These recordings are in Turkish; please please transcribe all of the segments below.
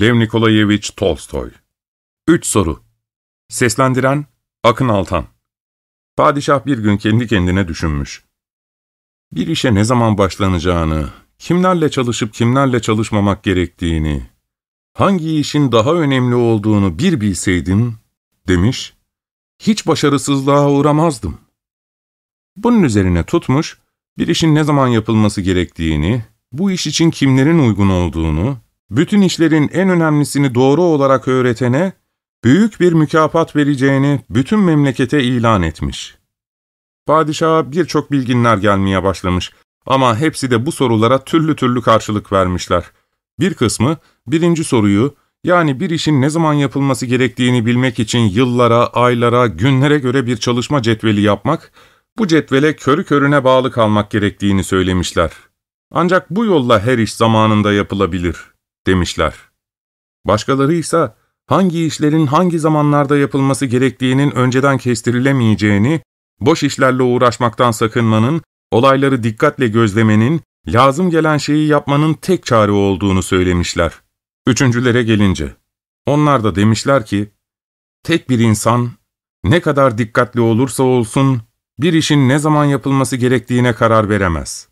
Lev Nikolayevich Tolstoy 3 soru Seslendiren Akın Altan Padişah bir gün kendi kendine düşünmüş. Bir işe ne zaman başlanacağını, kimlerle çalışıp kimlerle çalışmamak gerektiğini, hangi işin daha önemli olduğunu bir bilseydim, demiş, hiç başarısızlığa uğramazdım. Bunun üzerine tutmuş, bir işin ne zaman yapılması gerektiğini, bu iş için kimlerin uygun olduğunu, bütün işlerin en önemlisini doğru olarak öğretene, büyük bir mükafat vereceğini bütün memlekete ilan etmiş. Padişaha birçok bilginler gelmeye başlamış ama hepsi de bu sorulara türlü türlü karşılık vermişler. Bir kısmı birinci soruyu yani bir işin ne zaman yapılması gerektiğini bilmek için yıllara, aylara, günlere göre bir çalışma cetveli yapmak, bu cetvele körü körüne bağlı kalmak gerektiğini söylemişler. Ancak bu yolla her iş zamanında yapılabilir, demişler. Başkaları ise hangi işlerin hangi zamanlarda yapılması gerektiğinin önceden kestirilemeyeceğini, boş işlerle uğraşmaktan sakınmanın, olayları dikkatle gözlemenin, lazım gelen şeyi yapmanın tek çare olduğunu söylemişler. Üçüncülere gelince, onlar da demişler ki, tek bir insan ne kadar dikkatli olursa olsun, bir işin ne zaman yapılması gerektiğine karar veremez.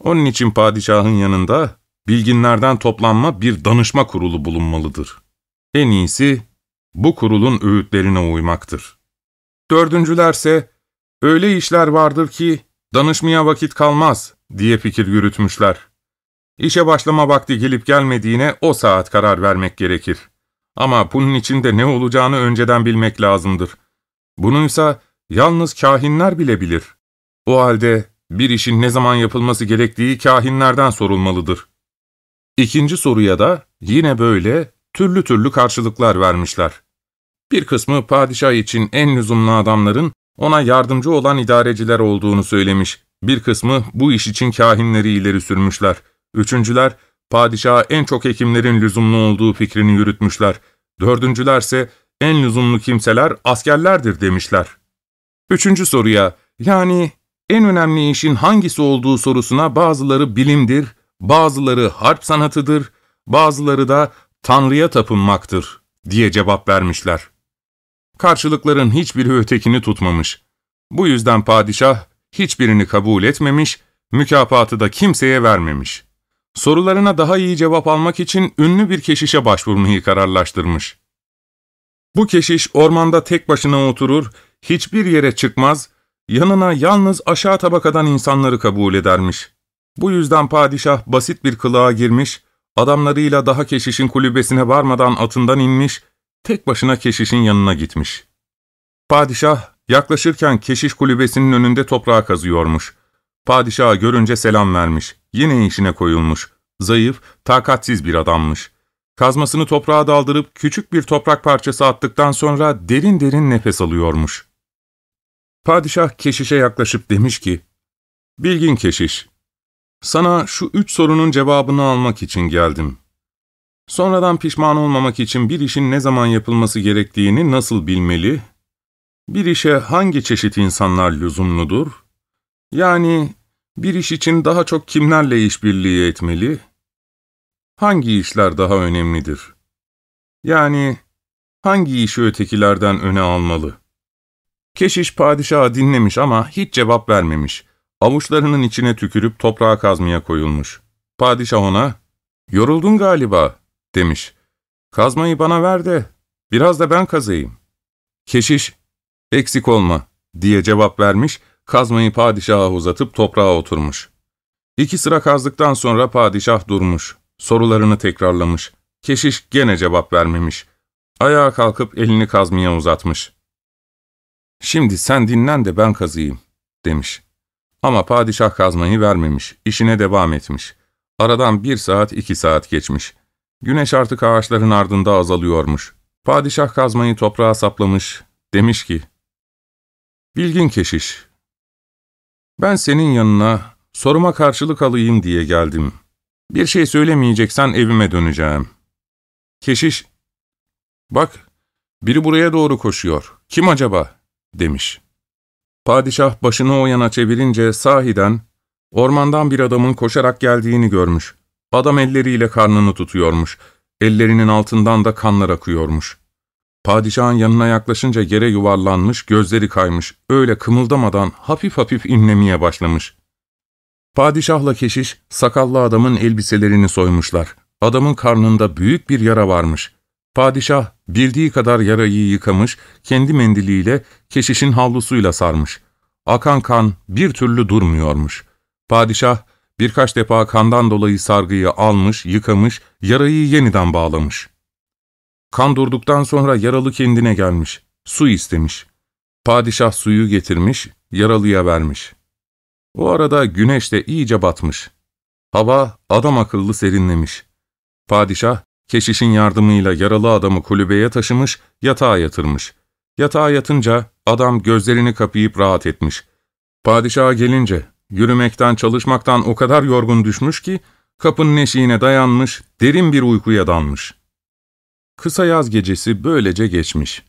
Onun için padişahın yanında bilginlerden toplanma bir danışma kurulu bulunmalıdır. En iyisi bu kurulun öğütlerine uymaktır. Dördüncülerse, öyle işler vardır ki danışmaya vakit kalmaz diye fikir yürütmüşler. İşe başlama vakti gelip gelmediğine o saat karar vermek gerekir. Ama bunun için de ne olacağını önceden bilmek lazımdır. Bununsa yalnız kahinler bile bilir. O halde bir işin ne zaman yapılması gerektiği kahinlerden sorulmalıdır. İkinci soruya da yine böyle türlü türlü karşılıklar vermişler. Bir kısmı padişah için en lüzumlu adamların ona yardımcı olan idareciler olduğunu söylemiş. Bir kısmı bu iş için kahinleri ileri sürmüşler. Üçüncüler, padişaha en çok hekimlerin lüzumlu olduğu fikrini yürütmüşler. Dördüncülerse en lüzumlu kimseler askerlerdir demişler. Üçüncü soruya, yani en önemli işin hangisi olduğu sorusuna bazıları bilimdir, bazıları harp sanatıdır, bazıları da Tanrı'ya tapınmaktır diye cevap vermişler. Karşılıkların hiçbiri ötekini tutmamış. Bu yüzden padişah hiçbirini kabul etmemiş, mükafatı da kimseye vermemiş. Sorularına daha iyi cevap almak için ünlü bir keşişe başvurmayı kararlaştırmış. Bu keşiş ormanda tek başına oturur, hiçbir yere çıkmaz, yanına yalnız aşağı tabakadan insanları kabul edermiş. Bu yüzden padişah basit bir kılığa girmiş, adamlarıyla daha keşişin kulübesine varmadan atından inmiş, tek başına keşişin yanına gitmiş. Padişah yaklaşırken keşiş kulübesinin önünde toprağa kazıyormuş. Padişahı görünce selam vermiş, yine işine koyulmuş. Zayıf, takatsiz bir adammış. Kazmasını toprağa daldırıp küçük bir toprak parçası attıktan sonra derin derin nefes alıyormuş. Padişah keşişe yaklaşıp demiş ki, ''Bilgin keşiş, sana şu üç sorunun cevabını almak için geldim. Sonradan pişman olmamak için bir işin ne zaman yapılması gerektiğini nasıl bilmeli? Bir işe hangi çeşit insanlar lüzumludur? Yani bir iş için daha çok kimlerle işbirliği etmeli? Hangi işler daha önemlidir? Yani hangi işi ötekilerden öne almalı?'' Keşiş padişahı dinlemiş ama hiç cevap vermemiş. Avuçlarının içine tükürüp toprağa kazmaya koyulmuş. Padişah ona, ''Yoruldun galiba.'' demiş. ''Kazmayı bana ver de, biraz da ben kazayım.'' Keşiş, ''Eksik olma.'' diye cevap vermiş, kazmayı padişaha uzatıp toprağa oturmuş. İki sıra kazdıktan sonra padişah durmuş, sorularını tekrarlamış. Keşiş gene cevap vermemiş. Ayağa kalkıp elini kazmaya uzatmış. ''Şimdi sen dinlen de ben kazıyım.'' demiş. Ama padişah kazmayı vermemiş, işine devam etmiş. Aradan bir saat iki saat geçmiş. Güneş artık ağaçların ardında azalıyormuş. Padişah kazmayı toprağa saplamış, demiş ki, ''Bilgin keşiş, ben senin yanına soruma karşılık alayım diye geldim. Bir şey söylemeyeceksen evime döneceğim.'' Keşiş, ''Bak, biri buraya doğru koşuyor. Kim acaba?'' demiş. Padişah başını o yana çevirince sahiden ormandan bir adamın koşarak geldiğini görmüş. Adam elleriyle karnını tutuyormuş. ellerinin altından da kanlar akıyormuş. Padişahın yanına yaklaşınca yere yuvarlanmış, gözleri kaymış, öyle kımıldamadan hafif hafif inlemeye başlamış. Padişahla keşiş, sakallı adamın elbiselerini soymuşlar. Adamın karnında büyük bir yara varmış. Padişah bildiği kadar yarayı yıkamış, kendi mendiliyle keşişin havlusuyla sarmış. Akan kan bir türlü durmuyormuş. Padişah birkaç defa kandan dolayı sargıyı almış, yıkamış, yarayı yeniden bağlamış. Kan durduktan sonra yaralı kendine gelmiş, su istemiş. Padişah suyu getirmiş, yaralıya vermiş. O arada güneş de iyice batmış. Hava adam akıllı serinlemiş. Padişah, keşişin yardımıyla yaralı adamı kulübeye taşımış, yatağa yatırmış. Yatağa yatınca adam gözlerini kapayıp rahat etmiş. Padişaha gelince, yürümekten, çalışmaktan o kadar yorgun düşmüş ki, kapının eşiğine dayanmış, derin bir uykuya dalmış. Kısa yaz gecesi böylece geçmiş.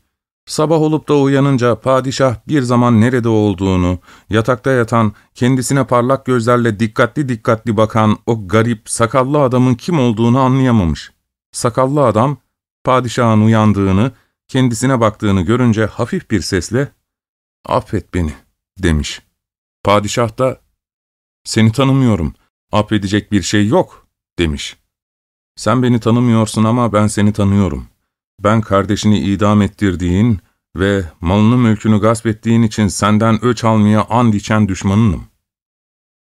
Sabah olup da uyanınca padişah bir zaman nerede olduğunu, yatakta yatan, kendisine parlak gözlerle dikkatli dikkatli bakan o garip, sakallı adamın kim olduğunu anlayamamış. Sakallı adam, padişahın uyandığını, kendisine baktığını görünce hafif bir sesle, ''Affet beni.'' demiş. Padişah da, ''Seni tanımıyorum, affedecek bir şey yok.'' demiş. ''Sen beni tanımıyorsun ama ben seni tanıyorum. Ben kardeşini idam ettirdiğin ve malını mülkünü gasp ettiğin için senden öç almaya and içen düşmanınım.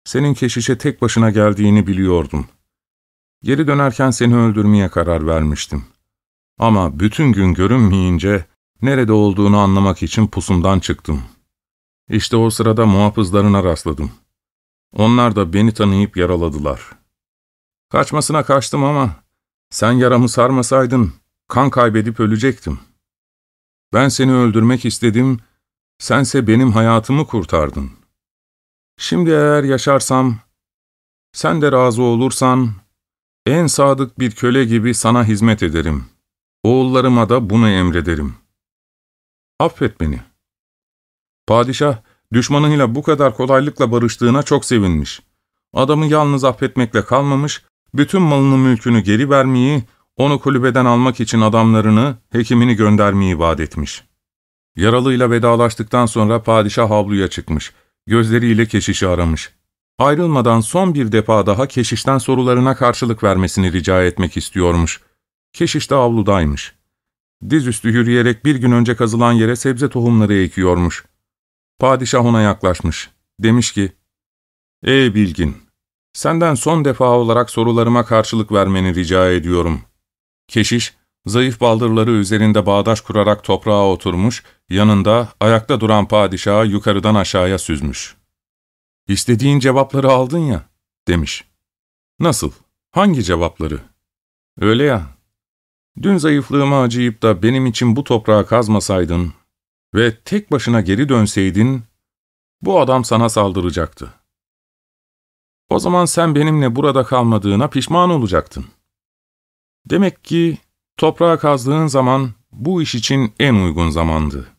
Senin keşişe tek başına geldiğini biliyordum. Geri dönerken seni öldürmeye karar vermiştim. Ama bütün gün görünmeyince nerede olduğunu anlamak için pusumdan çıktım. İşte o sırada muhafızlarına rastladım. Onlar da beni tanıyıp yaraladılar. Kaçmasına kaçtım ama sen yaramı sarmasaydın kan kaybedip ölecektim. Ben seni öldürmek istedim, sense benim hayatımı kurtardın. Şimdi eğer yaşarsam, sen de razı olursan, en sadık bir köle gibi sana hizmet ederim. Oğullarıma da bunu emrederim. Affet beni. Padişah, düşmanıyla bu kadar kolaylıkla barıştığına çok sevinmiş. Adamı yalnız affetmekle kalmamış, bütün malını mülkünü geri vermeyi, onu kulübeden almak için adamlarını, hekimini göndermeyi vaat etmiş. Yaralıyla vedalaştıktan sonra padişah havluya çıkmış, gözleriyle keşişi aramış. Ayrılmadan son bir defa daha keşişten sorularına karşılık vermesini rica etmek istiyormuş. Keşiş de avludaymış. Dizüstü yürüyerek bir gün önce kazılan yere sebze tohumları ekiyormuş. Padişah ona yaklaşmış. Demiş ki, ''Ey bilgin, senden son defa olarak sorularıma karşılık vermeni rica ediyorum.'' Keşiş, zayıf baldırları üzerinde bağdaş kurarak toprağa oturmuş, yanında ayakta duran padişahı yukarıdan aşağıya süzmüş. ''İstediğin cevapları aldın ya.'' demiş. ''Nasıl? Hangi cevapları?'' ''Öyle ya. Dün zayıflığıma acıyıp da benim için bu toprağı kazmasaydın ve tek başına geri dönseydin, bu adam sana saldıracaktı. O zaman sen benimle burada kalmadığına pişman olacaktın. Demek ki toprağa kazdığın zaman bu iş için en uygun zamandı.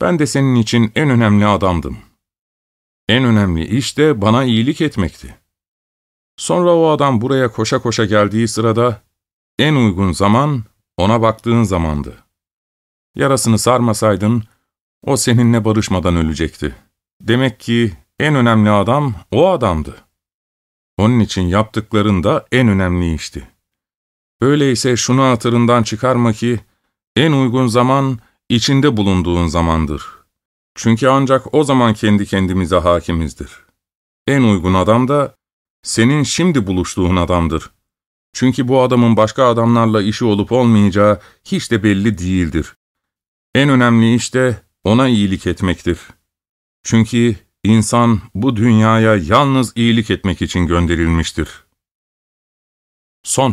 Ben de senin için en önemli adamdım. En önemli iş de bana iyilik etmekti. Sonra o adam buraya koşa koşa geldiği sırada en uygun zaman ona baktığın zamandı. Yarasını sarmasaydın o seninle barışmadan ölecekti. Demek ki en önemli adam o adamdı. Onun için yaptıkların da en önemli işti. Öyleyse şunu hatırından çıkarma ki, en uygun zaman içinde bulunduğun zamandır. Çünkü ancak o zaman kendi kendimize hakimizdir. En uygun adam da senin şimdi buluştuğun adamdır. Çünkü bu adamın başka adamlarla işi olup olmayacağı hiç de belli değildir. En önemli iş de ona iyilik etmektir. Çünkü insan bu dünyaya yalnız iyilik etmek için gönderilmiştir. Son